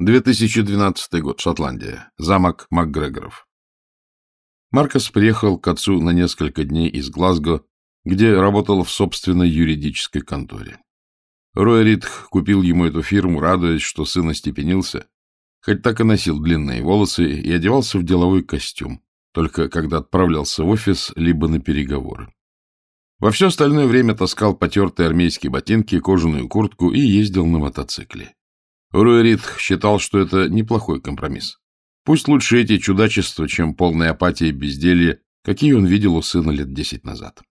2012 год, Шотландия. Замок МакГрегоров. Маркос приехал к отцу на несколько дней из Глазго, где работал в собственной юридической конторе. Рой Ритх купил ему эту фирму, радуясь, что сын остепенился, хоть так и носил длинные волосы и одевался в деловой костюм, только когда отправлялся в офис, либо на переговоры. Во все остальное время таскал потертые армейские ботинки, кожаную куртку и ездил на мотоцикле. Руй Ритх считал, что это неплохой компромисс. Пусть лучше эти чудачества, чем полная апатия и безделье, какие он видел у сына лет десять назад.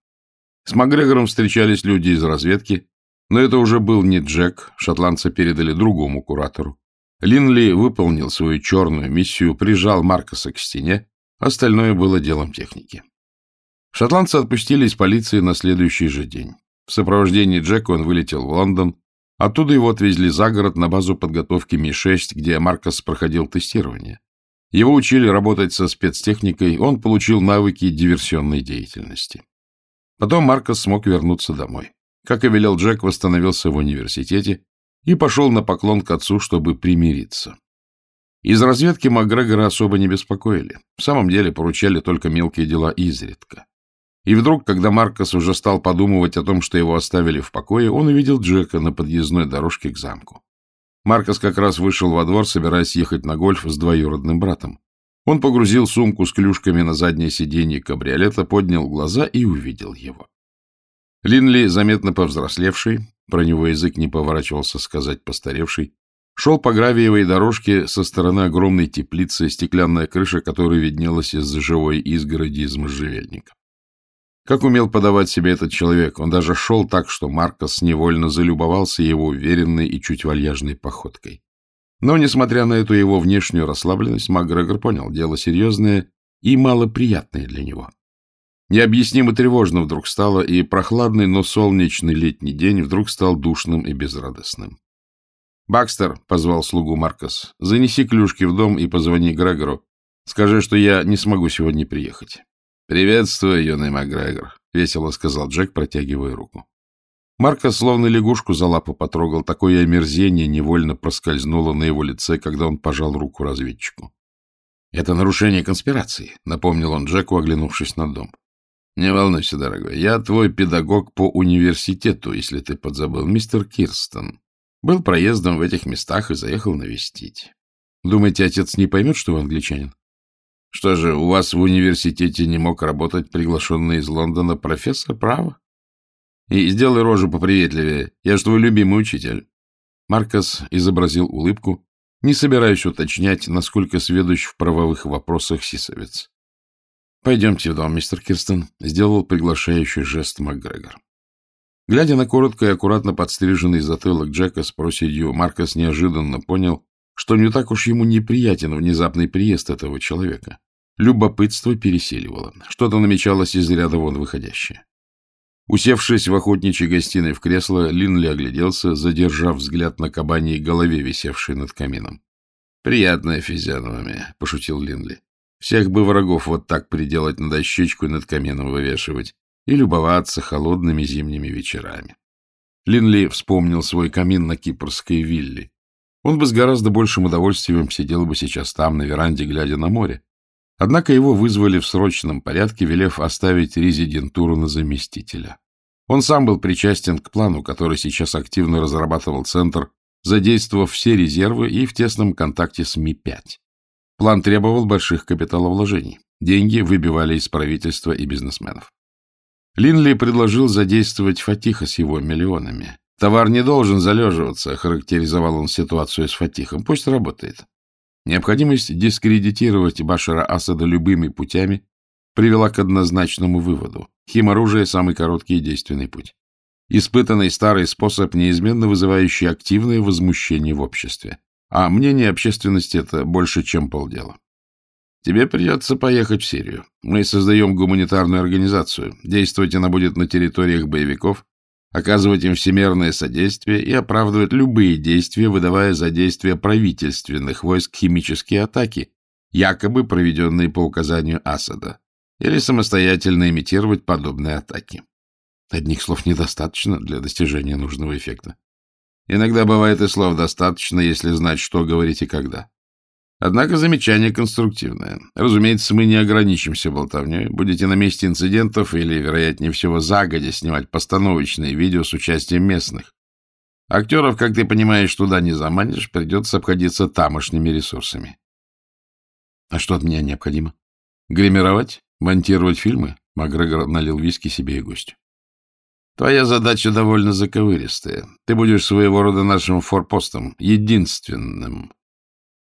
С Макгрегором встречались люди из разведки, но это уже был не Джек, шотландца передали другому куратору. Линли выполнил свою черную миссию, прижал Маркоса к стене, остальное было делом техники. Шотландцы отпустили из полиции на следующий же день. В сопровождении Джека он вылетел в Лондон, оттуда его отвезли за город на базу подготовки Ми-6, где Маркос проходил тестирование. Его учили работать со спецтехникой, он получил навыки диверсионной деятельности. Потом Маркос смог вернуться домой. Как и велел Джек, восстановился в университете и пошел на поклон к отцу, чтобы примириться. Из разведки Макгрегора особо не беспокоили. В самом деле поручали только мелкие дела изредка. И вдруг, когда Маркос уже стал подумывать о том, что его оставили в покое, он увидел Джека на подъездной дорожке к замку. Маркос как раз вышел во двор, собираясь ехать на гольф с двоюродным братом. Он погрузил сумку с клюшками на заднее сиденье кабриолета, поднял глаза и увидел его. Линли, заметно повзрослевший, про него язык не поворачивался сказать постаревший, шел по гравиевой дорожке со стороны огромной теплицы, стеклянная крыша которой виднелась из-за живой изгороди из можжевельника. Как умел подавать себя этот человек, он даже шел так, что Маркос невольно залюбовался его уверенной и чуть вальяжной походкой. Но, несмотря на эту его внешнюю расслабленность, Макгрегор понял, дело серьезное и малоприятное для него. Необъяснимо тревожно вдруг стало, и прохладный, но солнечный летний день вдруг стал душным и безрадостным. «Бакстер», — позвал слугу Маркос, — «занеси клюшки в дом и позвони Грегору. Скажи, что я не смогу сегодня приехать». «Приветствую, юный Макгрегор», — весело сказал Джек, протягивая руку. Марко словно лягушку за лапу потрогал, такое омерзение невольно проскользнуло на его лице, когда он пожал руку разведчику. — Это нарушение конспирации, — напомнил он Джеку, оглянувшись на дом. — Не волнуйся, дорогой, я твой педагог по университету, если ты подзабыл, мистер Кирстон. Был проездом в этих местах и заехал навестить. Думаете, отец не поймет, что вы англичанин? Что же, у вас в университете не мог работать приглашенный из Лондона профессор права? И сделай рожу поприветливее. Я же твой любимый учитель. Маркос изобразил улыбку, не собираясь уточнять, насколько сведущ в правовых вопросах сисовец. — Пойдемте в дом, мистер Кирстен, — сделал приглашающий жест МакГрегор. Глядя на коротко и аккуратно подстриженный затылок Джека с проседью, Маркос неожиданно понял, что не так уж ему неприятен внезапный приезд этого человека. Любопытство пересиливало. Что-то намечалось из ряда вон выходящее. Усевшись в охотничьей гостиной в кресло, Линли огляделся, задержав взгляд на кабаньей голове, висевшей над камином. — Приятная физиономия, — пошутил Линли. — Всех бы врагов вот так приделать на дощечку и над камином вывешивать и любоваться холодными зимними вечерами. Линли вспомнил свой камин на кипрской вилле. Он бы с гораздо большим удовольствием сидел бы сейчас там, на веранде, глядя на море. Однако его вызвали в срочном порядке, велев оставить резидентуру на заместителя. Он сам был причастен к плану, который сейчас активно разрабатывал Центр, задействовав все резервы и в тесном контакте с Ми-5. План требовал больших капиталовложений. Деньги выбивали из правительства и бизнесменов. Линли предложил задействовать Фатиха с его миллионами. Товар не должен залеживаться, характеризовал он ситуацию с Фатихом. Пусть работает. Необходимость дискредитировать Башара Асада любыми путями привела к однозначному выводу. Химоружие – самый короткий и действенный путь. Испытанный старый способ, неизменно вызывающий активное возмущение в обществе. А мнение общественности – это больше, чем полдела. Тебе придется поехать в Сирию. Мы создаем гуманитарную организацию. Действовать она будет на территориях боевиков, оказывать им всемерное содействие и оправдывать любые действия, выдавая за действия правительственных войск химические атаки, якобы проведенные по указанию Асада, или самостоятельно имитировать подобные атаки. Одних слов недостаточно для достижения нужного эффекта. Иногда бывает и слов достаточно, если знать, что говорить и когда. Однако замечание конструктивное. Разумеется, мы не ограничимся болтовней. Будете на месте инцидентов или, вероятнее всего, загодя снимать постановочные видео с участием местных. Актеров, как ты понимаешь, туда не заманишь, придется обходиться тамошними ресурсами. А что от меня необходимо? Гримировать? Монтировать фильмы? Макгрегор налил виски себе и гостю. Твоя задача довольно заковыристая. Ты будешь своего рода нашим форпостом, единственным.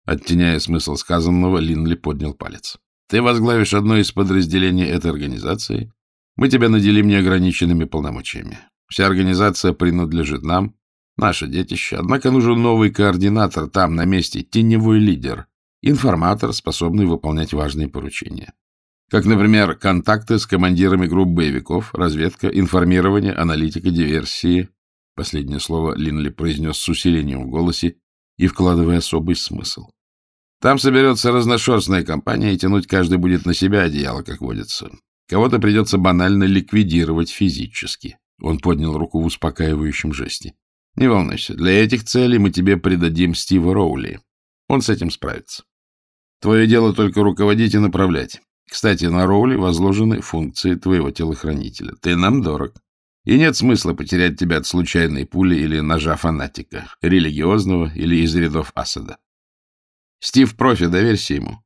Оттеняя смысл сказанного, Линли поднял палец. Ты возглавишь одно из подразделений этой организации. Мы тебя наделим неограниченными полномочиями. Вся организация принадлежит нам, наше детище. Однако нужен новый координатор там, на месте, теневой лидер, информатор, способный выполнять важные поручения. Как, например, контакты с командирами групп боевиков, разведка, информирование, аналитика, диверсии. Последнее слово Линли произнес с усилением в голосе и вкладывая особый смысл. Там соберется разношерстная компания, и тянуть каждый будет на себя одеяло, как водится. Кого-то придется банально ликвидировать физически. Он поднял руку в успокаивающем жесте. Не волнуйся, для этих целей мы тебе придадим Стива Роули. Он с этим справится. Твое дело только руководить и направлять. Кстати, на Роули возложены функции твоего телохранителя. Ты нам дорог. И нет смысла потерять тебя от случайной пули или ножа фанатика, религиозного или из рядов Асада. Стив профи, доверься ему.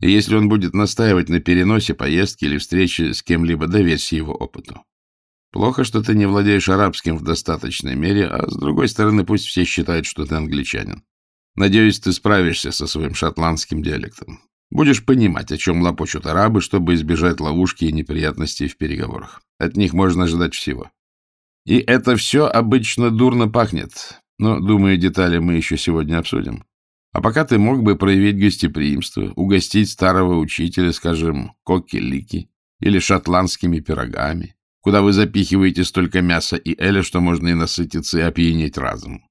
И если он будет настаивать на переносе поездки или встречи с кем-либо, доверься его опыту. Плохо, что ты не владеешь арабским в достаточной мере, а с другой стороны, пусть все считают, что ты англичанин. Надеюсь, ты справишься со своим шотландским диалектом. Будешь понимать, о чем лопочут арабы, чтобы избежать ловушки и неприятностей в переговорах. От них можно ожидать всего. И это все обычно дурно пахнет, но, думаю, детали мы еще сегодня обсудим. А пока ты мог бы проявить гостеприимство, угостить старого учителя, скажем, коки-лики или шотландскими пирогами, куда вы запихиваете столько мяса и эля, что можно и насытиться, и опьянеть разом.